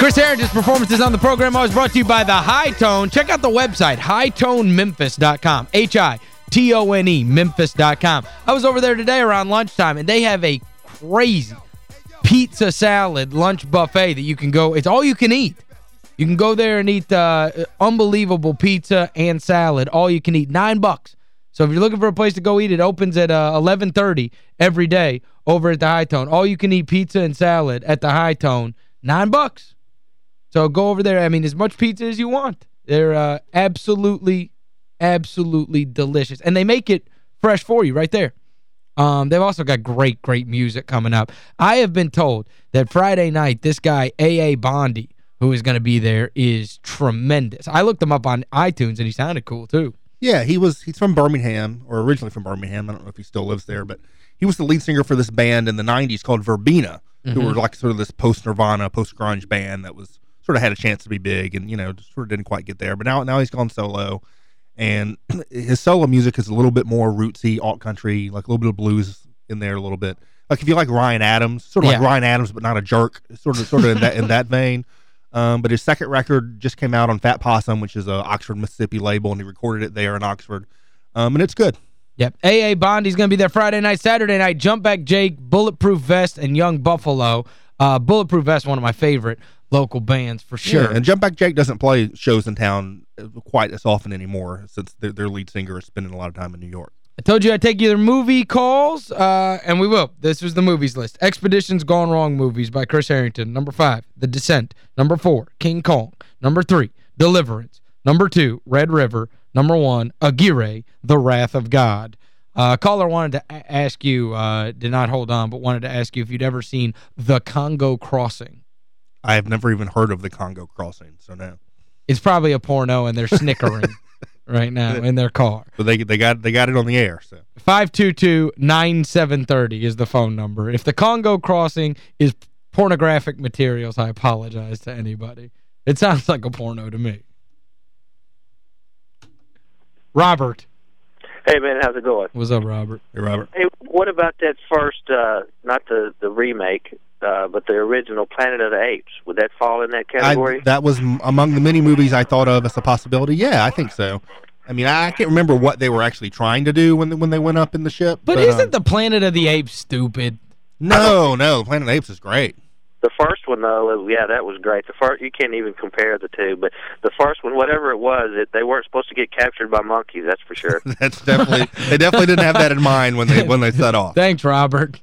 Chris Harrington's performances on the program always brought to you by The Hi-Tone. Check out the website, hitonememphis.com. H-I-T-O-N-E, memphis.com. I was over there today around lunchtime, and they have a crazy pizza salad lunch buffet that you can go. It's all you can eat. You can go there and eat uh, unbelievable pizza and salad, all you can eat. Nine bucks. So if you're looking for a place to go eat, it opens at uh, 11.30 every day over at the Hi-Tone. All you can eat pizza and salad at the Hi-Tone, nine bucks. So go over there. I mean, as much pizza as you want. They're uh, absolutely, absolutely delicious. And they make it fresh for you right there. Um, they've also got great, great music coming up. I have been told that Friday night, this guy, A.A. Bondy, who is going to be there, is tremendous. I looked him up on iTunes, and he sounded cool, too. Yeah, he was he's from Birmingham, or originally from Birmingham. I don't know if he still lives there, but he was the lead singer for this band in the 90s called Verbena, mm -hmm. who were like sort of this post-Nirvana, post-grunge band that was sort of had a chance to be big and, you know, sort of didn't quite get there. But now now he's gone solo, and his solo music is a little bit more rootsy, alt country, like a little bit of blues in there a little bit. Like if you like Ryan Adams, sort of yeah. like Ryan Adams, but not a jerk, sort of sort of in that in that vein. Um, but his second record just came out on Fat Possum, which is a Oxford, Mississippi label, and he recorded it there in Oxford. Um, and it's good. Yep. A.A. Bondy's going to be there Friday night, Saturday night. Jump Back Jake, Bulletproof Vest, and Young Buffalo. Uh, Bulletproof Vest, one of my favorite local bands for sure. Yeah, and Jump Back Jake doesn't play shows in town quite as often anymore since their, their lead singer is spending a lot of time in New York. I told you I'd take you their movie calls, uh, and we will. This was the movies list. Expeditions Gone Wrong movies by Chris Harrington. Number five, The Descent. Number four, King Kong. Number three, Deliverance. Number two, Red River. Number one, Aguirre, The Wrath of God. Uh, caller wanted to ask you, uh, did not hold on, but wanted to ask you if you'd ever seen The Congo Crossing. I have never even heard of The Congo Crossing, so now. It's probably a porno, and they're snickering. right now in their car. But they they got they got it on the air. so 522-9730 is the phone number. If the Congo crossing is pornographic materials, I apologize to anybody. It sounds like a porno to me. Robert. Hey, man, how's it going? What's up, Robert? Hey, Robert. Hey, what about that first, uh, not the, the remake, uh, but the original Planet of the Apes? Would that fall in that category? I, that was among the many movies I thought of as a possibility. Yeah, I think so. I mean, I can't remember what they were actually trying to do when they, when they went up in the ship. But, but isn't um, the Planet of the Apes stupid? No, no, Planet of the Apes is great. The first one, though, yeah, that was great. The first, you can't even compare the two. But the first one, whatever it was, it, they weren't supposed to get captured by monkeys. That's for sure. that's definitely they definitely didn't have that in mind when they when they set off. Thanks, Robert.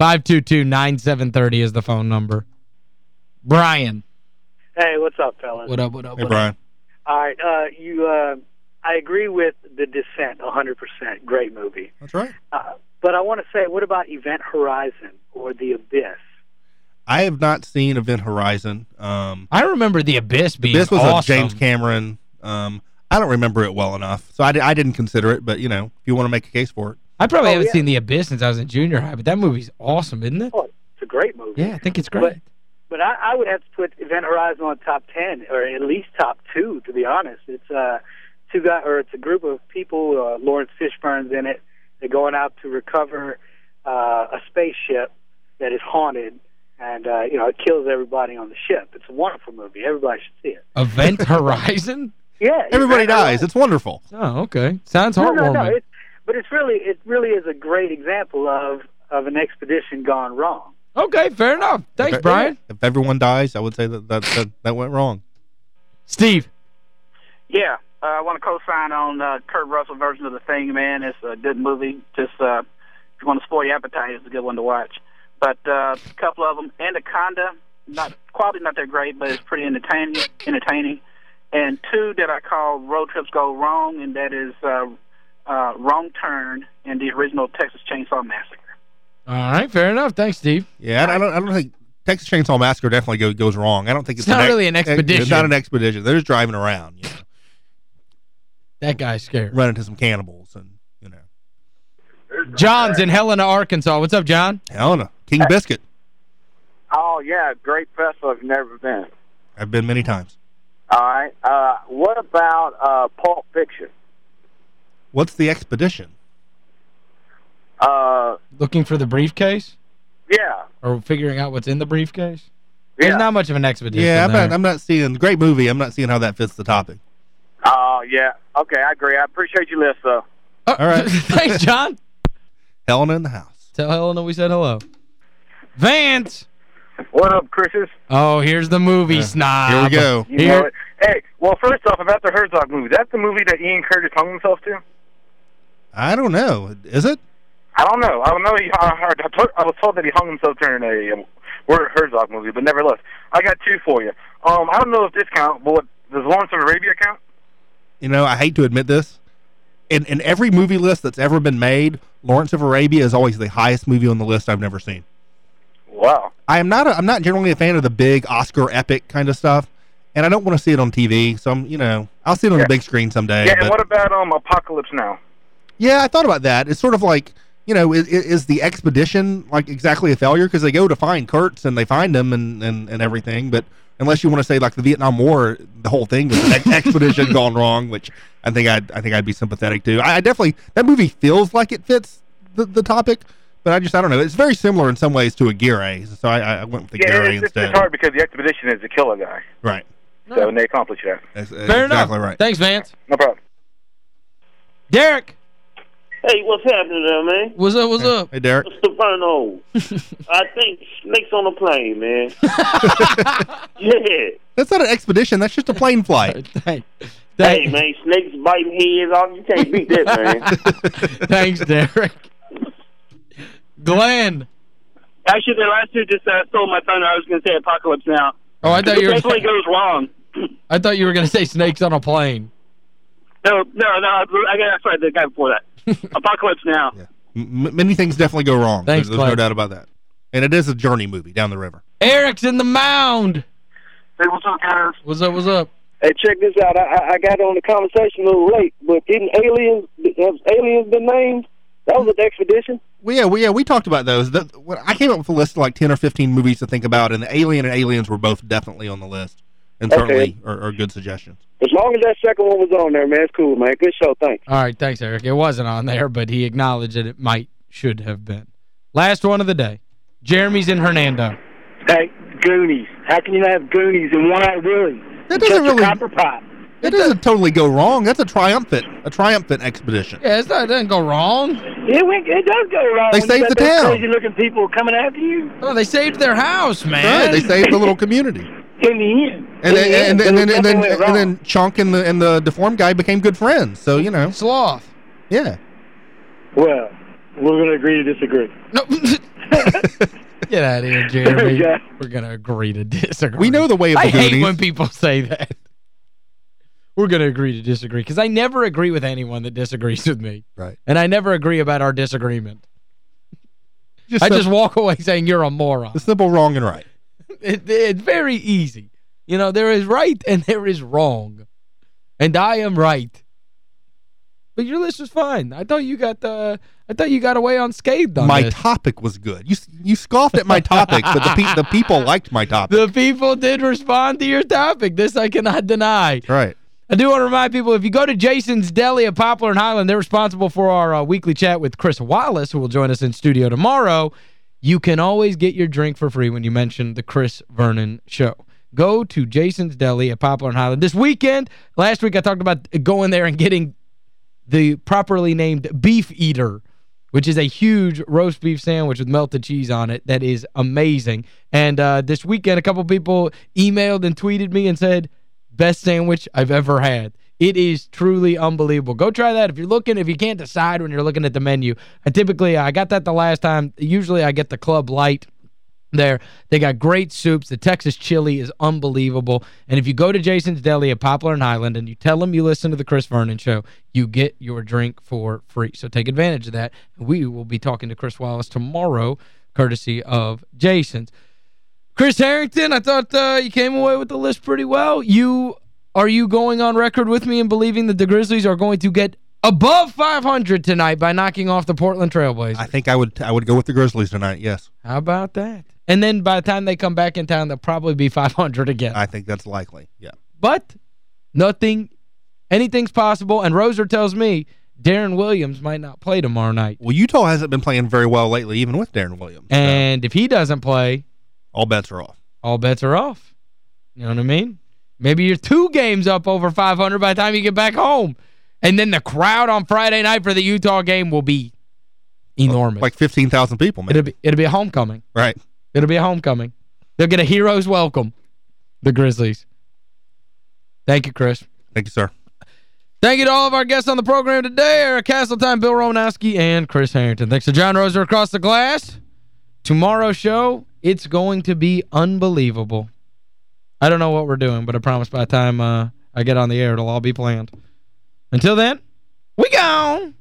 522-9730 is the phone number. Brian. Hey, what's up, fellas? What up, what up? Hey, what Brian. Up? All right, uh, you, uh, I agree with The Descent 100%. Great movie. That's right. Uh, but I want to say, what about Event Horizon or The Abyss? I have not seen Event Horizon. Um, I remember The Abyss being This was awesome. a James Cameron. Um, I don't remember it well enough, so I, I didn't consider it. But, you know, if you want to make a case for it. I probably oh, haven't yeah. seen The Abyss since I was in junior high, but that movie's awesome, isn't it? Oh, it's a great movie. Yeah, I think it's great. But, but I, I would have to put Event Horizon on top 10, or at least top two, to be honest. It's uh, two guys, or it's a group of people, uh, Laurence Fishburne's in it. They're going out to recover uh, a spaceship that is haunted, and uh, you know it kills everybody on the ship. It's a wonderful movie. Everybody should see it. Event Horizon. yeah, everybody dies. It's wonderful. Oh, okay. Sounds heartwarming. No, no, no. It's, but it's really it really is a great example of of an expedition gone wrong. Okay, fair enough. Thanks, if, Brian. If everyone dies, I would say that that, that, that went wrong. Steve. Yeah, uh, I want to co-sign on uh, Kurt Russell version of The Thing, man. It's a good movie. Just uh, if you want to spoil your appetite, it's a good one to watch. But uh, a couple of them, Anaconda, not quality not that great, but it's pretty entertaining. Entertaining. And two that I call Road Trips Go Wrong, and that is uh, uh, Wrong Turn and the original Texas Chainsaw Massacre. All right, fair enough. Thanks, Steve. Yeah, I don't, I don't think Texas Chainsaw Massacre definitely go, goes wrong. I don't think it's, it's not really an expedition. It's not an expedition. They're just driving around. You know. That guy's scared. Run into some cannibals and, you know. John's in Helena, Arkansas. What's up, John? Helena. King Biscuit. Oh, yeah. Great festival. I've never been. I've been many times. All right. Uh, what about uh, Pulp Fiction? What's the expedition? Uh, Looking for the briefcase? Yeah. or figuring out what's in the briefcase. There's not much of an expedition Yeah, I'm there. not, I'm not seeing, great movie, I'm not seeing how that fits the topic. Oh, yeah. Okay, I agree. I appreciate your list, though. Oh, All right. Thanks, John. Helena in the house. Tell Helena we said hello. Vance. What up, Chris's? Oh, here's the movie snob. Here we go. You Here- Hey, well, first off, about the Herzog movie, that's the movie that Ian Curtis hung himself to? I don't know. Is it? I don't know. I don't know. He, I, heard, I, told, I was told that he hung himself during a um, Werner Herzog movie, but nevertheless, I got two for you. Um, I don't know if this count, but does Lawrence of Arabia count? You know, I hate to admit this. In, in every movie list that's ever been made, Lawrence of Arabia is always the highest movie on the list I've never seen. Wow. I am not a, I'm not generally a fan of the big Oscar epic kind of stuff, and I don't want to see it on TV. So I'm, you know, I'll see it on Yeah. the big screen someday. Yeah, and what about um Apocalypse Now? Yeah, I thought about that. It's sort of like, you know, is, is the expedition like exactly a failure because they go to find Kurtz and they find him and, and, and everything, but unless you want to say like the Vietnam War, the whole thing was an ex- expedition gone wrong, which I think I'd I think I'd be sympathetic to. I, I definitely that movie feels like it fits the, the topic, but I just I don't know. It's very similar in some ways to Aguirre, so I, I went with Yeah, Aguirre it's, it's, instead. it's hard because the expedition is to kill a guy, Right. so and they accomplish that. That's, that's Fair exactly enough. right. Thanks, Vance. No problem. Derek. Hey, what's happening there, man? What's up? What's up? Hey, Derek. Stefano. I think snakes on a plane, man. yeah. That's not an expedition. That's just a plane flight. Thank- Hey, man, snakes biting heads off. You can't beat that, man. Thanks, Derek. Glenn. Actually, the last two just uh, stole my thunder. I was going to say Apocalypse Now. Oh, I thought you were definitely goes wrong. I thought you were going to say snakes on a plane. No, no, no. I got sorry, the guy before that. Apocalypse Now. Yeah. M- many things definitely go wrong. Thanks, There's, there's no doubt about that. And it is a journey movie down the river. Eric's in the mound. Hey, what's up, guys? What's up? What's up? Hey, check this out. I, I- I got on the conversation a little late, but didn't aliens have aliens been named? That was an expedition. Well, yeah, we, yeah, we talked about those. The, I came up with a list of like 10 or 15 movies to think about, and the Alien and Aliens were both definitely on the list. And Okay. certainly are, are good suggestions. As long as that second one was on there, man, it's cool, man. Good show. Thanks. All right, thanks, Eric. It wasn't on there, but he acknowledged that it might, should have been. Last one of the day. Jeremy's in Hernando. Hey, Goonies. How can you not have Goonies and One Eyed Willie? That doesn't your really- Copperpot. That doesn't totally go wrong. That's a triumphant, a triumphant expedition. Yeah, it's not, it doesn't go wrong. It, went, it does go wrong. They saved the town. Crazy looking people coming after you. Oh, they saved their house, man. Right, they saved the little community. In the end. And In then, the and, then, and, then, and, then, and wrong. then Chunk and the and the deformed guy became good friends. So, you know, Sloth. yeah. Well, we're going to agree to disagree. No. Get out of here, Jeremy. Yeah. We're going to agree to disagree. We know the way of the I hate when people say that. We're going to agree to disagree because I never agree with anyone that disagrees with me. Right. And I never agree about our disagreement. Just I just walk away saying you're a moron. the simple wrong and right. It, it's very easy. You know, there is right and there is wrong. And I am right. But your list was fine. I thought you got the I thought you got away unscathed on my this. topic was good. You you scoffed at my topic, but the pe the people liked my topic. The people did respond to your topic. This I cannot deny. right. I do want to remind people, if you go to Jason's Deli at Poplar and Highland, they're responsible for our uh, weekly chat with Chris Wallace, who will join us in studio tomorrow. You can always get your drink for free when you mention the Chris Vernon Show. Go to Jason's Deli at Poplar and Highland. This weekend, last week I talked about going there and getting the properly named Beef Eater, which is a huge roast beef sandwich with melted cheese on it that is amazing. And uh, this weekend, a couple people emailed and tweeted me and said, best sandwich I've ever had. It is truly unbelievable. Go try that if you're looking, if you can't decide when you're looking at the menu. I typically, I got that the last time. Usually I get the Club Light there. They got great soups. The Texas chili is unbelievable. And if you go to Jason's Deli at Poplar and Highland and you tell them you listen to the Chris Vernon Show, you get your drink for free. So take advantage of that. We will be talking to Chris Wallace tomorrow, courtesy of Jason's. Chris Harrington, I thought uh, you came away with the list pretty well. You Are you going on record with me in believing that the Grizzlies are going to get above 500 tonight by knocking off the Portland Trailblazers? I think I would I would go with the Grizzlies tonight, yes. How about that? And then by the time they come back in town, they'll probably be 500 again. I think that's likely, yeah. But nothing, anything's possible. And Roser tells me Deron Williams might not play tomorrow night. Well, Utah hasn't been playing very well lately, even with Deron Williams. And so if he doesn't play... All bets are off. All bets are off. You know what I mean? Maybe you're two games up over 500 by the time you get back home. And then the crowd on Friday night for the Utah game will be enormous. Like 15,000 people, man. It'll be, it'll be a homecoming. Right. It'll be a homecoming. They'll get a hero's welcome, the Grizzlies. Thank you, Chris. Thank you, sir. Thank you to all of our guests on the program today, Eric Castletime, Bill Romanowski, and Chris Harrington. Thanks to John Roser across the glass. Tomorrow's show, it's going to be unbelievable. I don't know what we're doing, but I promise by the time uh, I get on the air, it'll all be planned. Until then, we gone!